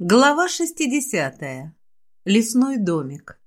Глава 60. Лесной домик.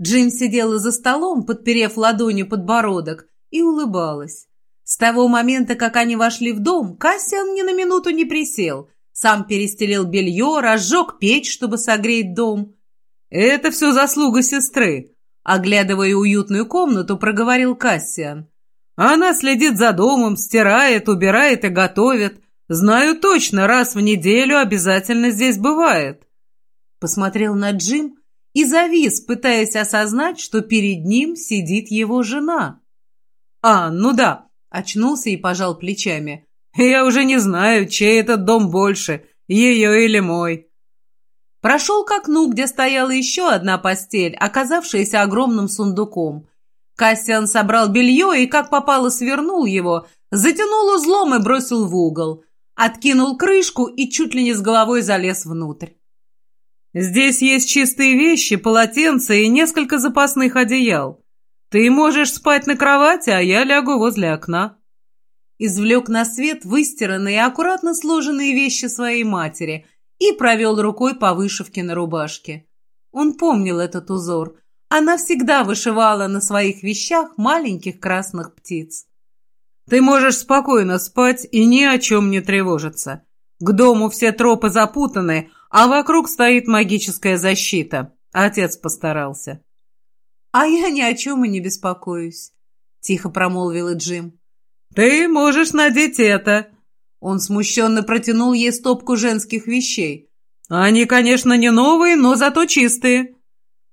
Джим сидела за столом, подперев ладонью подбородок, и улыбалась. С того момента, как они вошли в дом, Кассиан ни на минуту не присел. Сам перестелил белье, разжег печь, чтобы согреть дом. «Это все заслуга сестры», — оглядывая уютную комнату, проговорил Кассиан. «Она следит за домом, стирает, убирает и готовит». Знаю точно, раз в неделю обязательно здесь бывает. Посмотрел на Джим и завис, пытаясь осознать, что перед ним сидит его жена. А, ну да, очнулся и пожал плечами. Я уже не знаю, чей этот дом больше, ее или мой. Прошел к окну, где стояла еще одна постель, оказавшаяся огромным сундуком. Кассиан собрал белье и, как попало, свернул его, затянул узлом и бросил в угол откинул крышку и чуть ли не с головой залез внутрь. «Здесь есть чистые вещи, полотенца и несколько запасных одеял. Ты можешь спать на кровати, а я лягу возле окна». Извлек на свет выстиранные и аккуратно сложенные вещи своей матери и провел рукой по вышивке на рубашке. Он помнил этот узор. Она всегда вышивала на своих вещах маленьких красных птиц. Ты можешь спокойно спать и ни о чем не тревожиться. К дому все тропы запутаны, а вокруг стоит магическая защита. Отец постарался. «А я ни о чем и не беспокоюсь», — тихо промолвила Джим. «Ты можешь надеть это». Он смущенно протянул ей стопку женских вещей. «Они, конечно, не новые, но зато чистые».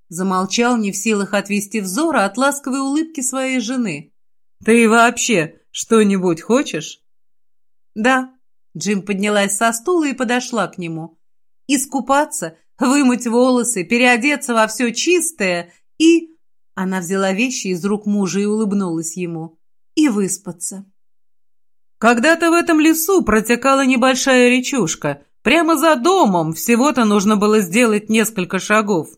Замолчал, не в силах отвести взора от ласковой улыбки своей жены. «Ты вообще «Что-нибудь хочешь?» «Да». Джим поднялась со стула и подошла к нему. «Искупаться, вымыть волосы, переодеться во все чистое и...» Она взяла вещи из рук мужа и улыбнулась ему. «И выспаться». Когда-то в этом лесу протекала небольшая речушка. Прямо за домом всего-то нужно было сделать несколько шагов.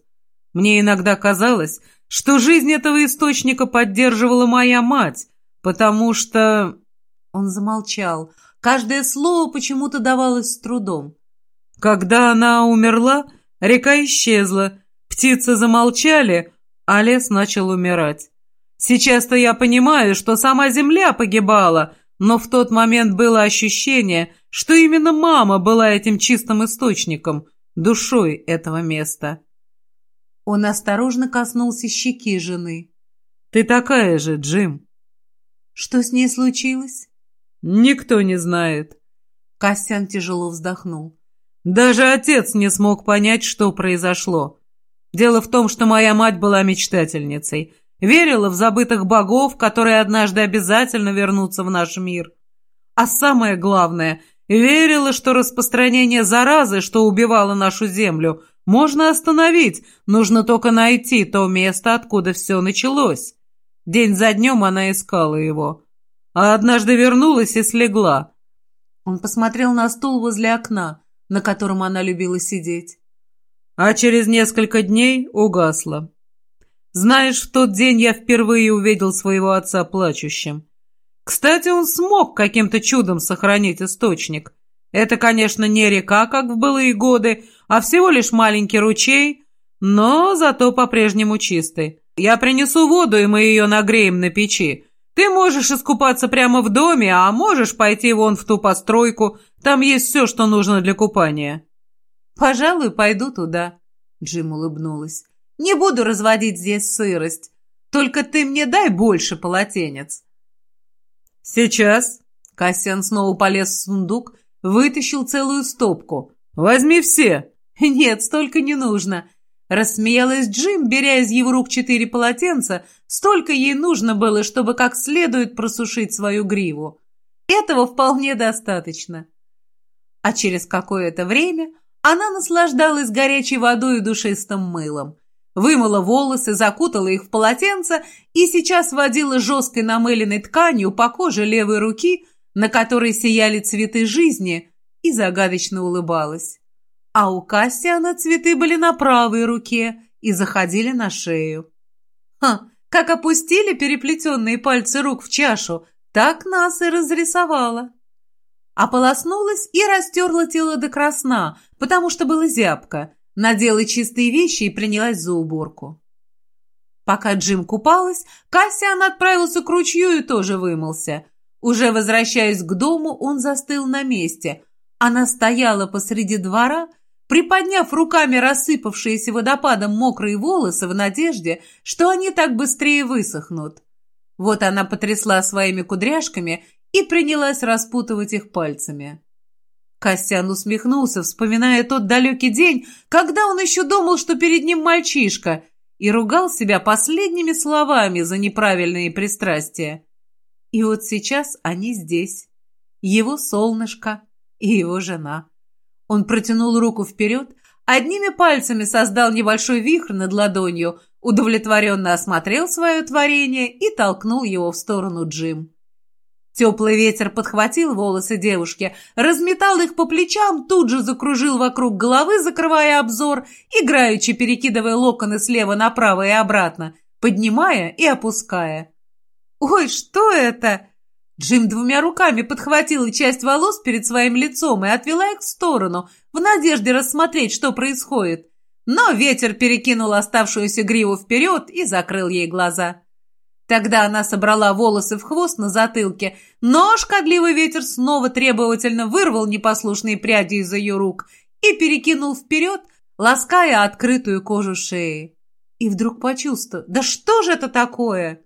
Мне иногда казалось, что жизнь этого источника поддерживала моя мать, потому что...» Он замолчал. Каждое слово почему-то давалось с трудом. «Когда она умерла, река исчезла, птицы замолчали, а лес начал умирать. Сейчас-то я понимаю, что сама земля погибала, но в тот момент было ощущение, что именно мама была этим чистым источником, душой этого места». Он осторожно коснулся щеки жены. «Ты такая же, Джим». Что с ней случилось? Никто не знает. Костян тяжело вздохнул. Даже отец не смог понять, что произошло. Дело в том, что моя мать была мечтательницей, верила в забытых богов, которые однажды обязательно вернутся в наш мир. А самое главное, верила, что распространение заразы, что убивало нашу землю, можно остановить, нужно только найти то место, откуда все началось. День за днем она искала его. А однажды вернулась и слегла. Он посмотрел на стул возле окна, на котором она любила сидеть. А через несколько дней угасла. Знаешь, в тот день я впервые увидел своего отца плачущим. Кстати, он смог каким-то чудом сохранить источник. Это, конечно, не река, как в былые годы, а всего лишь маленький ручей, но зато по-прежнему чистый. Я принесу воду, и мы ее нагреем на печи. Ты можешь искупаться прямо в доме, а можешь пойти вон в ту постройку. Там есть все, что нужно для купания». «Пожалуй, пойду туда», — Джим улыбнулась. «Не буду разводить здесь сырость. Только ты мне дай больше полотенец». «Сейчас». Кассиан снова полез в сундук, вытащил целую стопку. «Возьми все». «Нет, столько не нужно. Рассмеялась Джим, беря из его рук четыре полотенца, столько ей нужно было, чтобы как следует просушить свою гриву. Этого вполне достаточно. А через какое-то время она наслаждалась горячей водой и душистым мылом. Вымыла волосы, закутала их в полотенце и сейчас водила жесткой намыленной тканью по коже левой руки, на которой сияли цветы жизни, и загадочно улыбалась а у Кассиана цветы были на правой руке и заходили на шею. Ха, как опустили переплетенные пальцы рук в чашу, так нас и разрисовала. Ополоснулась и растерла тело до красна, потому что было зябко. Надела чистые вещи и принялась за уборку. Пока Джим купалась, Кассиан отправился к ручью и тоже вымылся. Уже возвращаясь к дому, он застыл на месте. Она стояла посреди двора, приподняв руками рассыпавшиеся водопадом мокрые волосы в надежде, что они так быстрее высохнут. Вот она потрясла своими кудряшками и принялась распутывать их пальцами. Костян усмехнулся, вспоминая тот далекий день, когда он еще думал, что перед ним мальчишка, и ругал себя последними словами за неправильные пристрастия. И вот сейчас они здесь. Его солнышко и его жена. Он протянул руку вперед, одними пальцами создал небольшой вихрь над ладонью, удовлетворенно осмотрел свое творение и толкнул его в сторону Джим. Теплый ветер подхватил волосы девушки, разметал их по плечам, тут же закружил вокруг головы, закрывая обзор, играючи перекидывая локоны слева направо и обратно, поднимая и опуская. «Ой, что это?» Джим двумя руками подхватила часть волос перед своим лицом и отвела их в сторону, в надежде рассмотреть, что происходит. Но ветер перекинул оставшуюся гриву вперед и закрыл ей глаза. Тогда она собрала волосы в хвост на затылке, но шкодливый ветер снова требовательно вырвал непослушные пряди из ее рук и перекинул вперед, лаская открытую кожу шеи. И вдруг почувствовала, да что же это такое?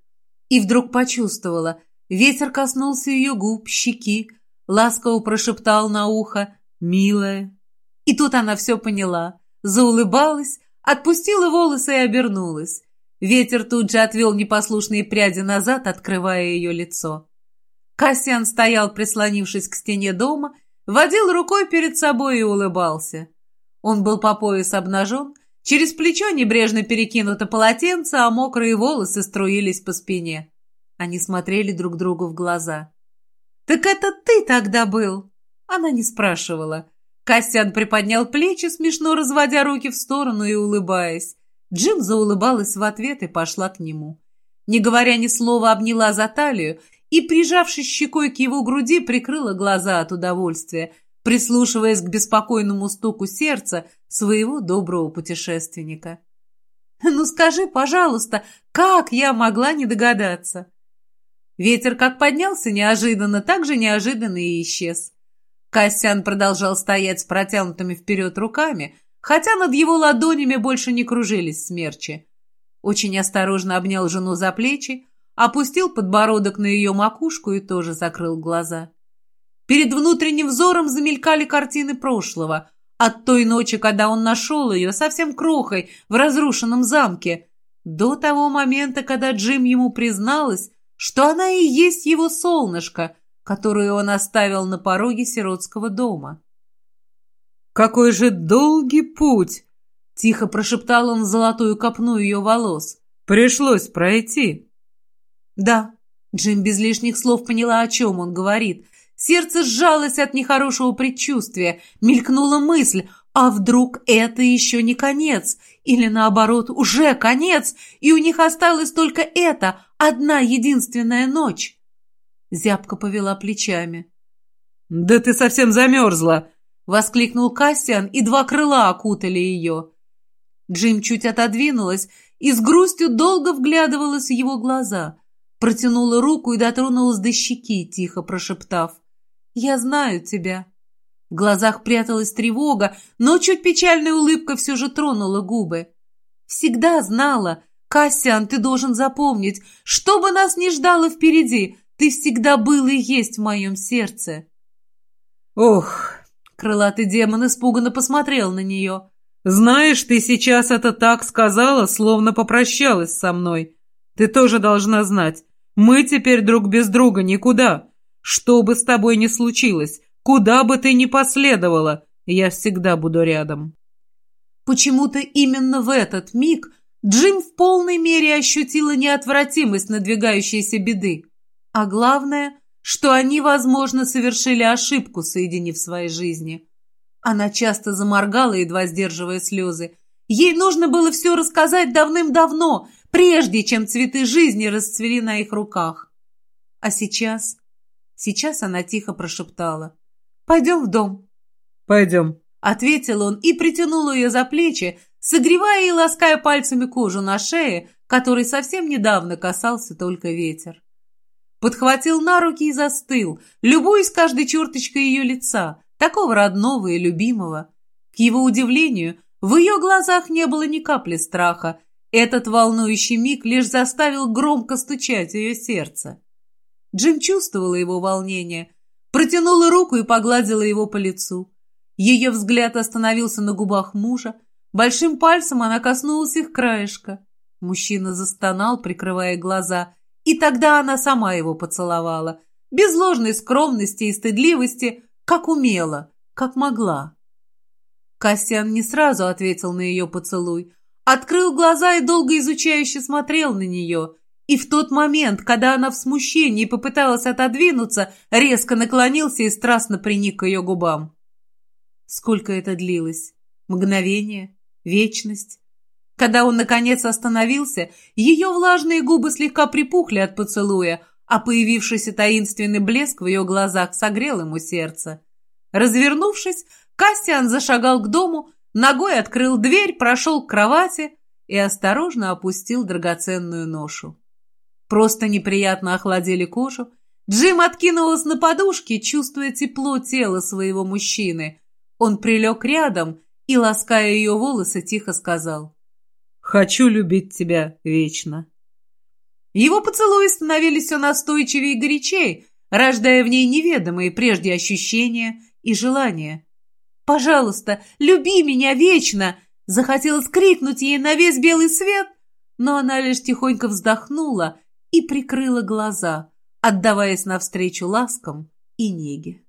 И вдруг почувствовала – Ветер коснулся ее губ, щеки, ласково прошептал на ухо «Милая». И тут она все поняла, заулыбалась, отпустила волосы и обернулась. Ветер тут же отвел непослушные пряди назад, открывая ее лицо. Кассиан стоял, прислонившись к стене дома, водил рукой перед собой и улыбался. Он был по пояс обнажен, через плечо небрежно перекинуто полотенце, а мокрые волосы струились по спине. Они смотрели друг другу в глаза. «Так это ты тогда был?» Она не спрашивала. Костян приподнял плечи, смешно разводя руки в сторону и улыбаясь. Джим заулыбалась в ответ и пошла к нему. Не говоря ни слова, обняла за талию и, прижавшись щекой к его груди, прикрыла глаза от удовольствия, прислушиваясь к беспокойному стуку сердца своего доброго путешественника. «Ну скажи, пожалуйста, как я могла не догадаться?» Ветер как поднялся неожиданно, так же неожиданно и исчез. Кассиан продолжал стоять с протянутыми вперед руками, хотя над его ладонями больше не кружились смерчи. Очень осторожно обнял жену за плечи, опустил подбородок на ее макушку и тоже закрыл глаза. Перед внутренним взором замелькали картины прошлого, от той ночи, когда он нашел ее совсем крохой в разрушенном замке, до того момента, когда Джим ему призналась, что она и есть его солнышко, которое он оставил на пороге сиротского дома. «Какой же долгий путь!» — тихо прошептал он золотую копну ее волос. «Пришлось пройти». «Да», — Джим без лишних слов поняла, о чем он говорит. Сердце сжалось от нехорошего предчувствия, мелькнула мысль, а вдруг это еще не конец, или наоборот, уже конец, и у них осталось только это, одна единственная ночь. Зябка повела плечами. «Да ты совсем замерзла!» — воскликнул Кассиан, и два крыла окутали ее. Джим чуть отодвинулась и с грустью долго вглядывалась в его глаза, протянула руку и дотронулась до щеки, тихо прошептав. «Я знаю тебя». В глазах пряталась тревога, но чуть печальная улыбка все же тронула губы. «Всегда знала, Кассиан, ты должен запомнить, что бы нас ни ждало впереди, ты всегда был и есть в моем сердце. Ох, крылатый демон испуганно посмотрел на нее. Знаешь, ты сейчас это так сказала, словно попрощалась со мной. Ты тоже должна знать, мы теперь друг без друга никуда. Что бы с тобой ни случилось, куда бы ты ни последовала, я всегда буду рядом. Почему-то именно в этот миг Джим в полной мере ощутила неотвратимость надвигающейся беды. А главное, что они, возможно, совершили ошибку, соединив свои жизни. Она часто заморгала, едва сдерживая слезы. Ей нужно было все рассказать давным-давно, прежде чем цветы жизни расцвели на их руках. А сейчас... Сейчас она тихо прошептала. Пойдем в дом». «Пойдем», — ответил он и притянул ее за плечи, согревая и лаская пальцами кожу на шее, которой совсем недавно касался только ветер. Подхватил на руки и застыл, любуясь каждой черточкой ее лица, такого родного и любимого. К его удивлению, в ее глазах не было ни капли страха, этот волнующий миг лишь заставил громко стучать ее сердце. Джим чувствовала его волнение, протянула руку и погладила его по лицу. Ее взгляд остановился на губах мужа, большим пальцем она коснулась их краешка. Мужчина застонал, прикрывая глаза, и тогда она сама его поцеловала, без ложной скромности и стыдливости, как умела, как могла. Кассиан не сразу ответил на ее поцелуй, открыл глаза и долго изучающе смотрел на нее. И в тот момент, когда она в смущении попыталась отодвинуться, резко наклонился и страстно приник к ее губам. Сколько это длилось? Мгновение? Вечность? Когда он, наконец, остановился, ее влажные губы слегка припухли от поцелуя, а появившийся таинственный блеск в ее глазах согрел ему сердце. Развернувшись, Кассиан зашагал к дому, ногой открыл дверь, прошел к кровати и осторожно опустил драгоценную ношу. Просто неприятно охладили кожу. Джим откинулась на подушке, чувствуя тепло тела своего мужчины. Он прилег рядом и, лаская ее волосы, тихо сказал — Хочу любить тебя вечно. Его поцелуи становились все настойчивее и горячей, рождая в ней неведомые прежде ощущения и желания. «Пожалуйста, люби меня вечно!» Захотелось крикнуть ей на весь белый свет, но она лишь тихонько вздохнула и прикрыла глаза, отдаваясь навстречу ласкам и неге.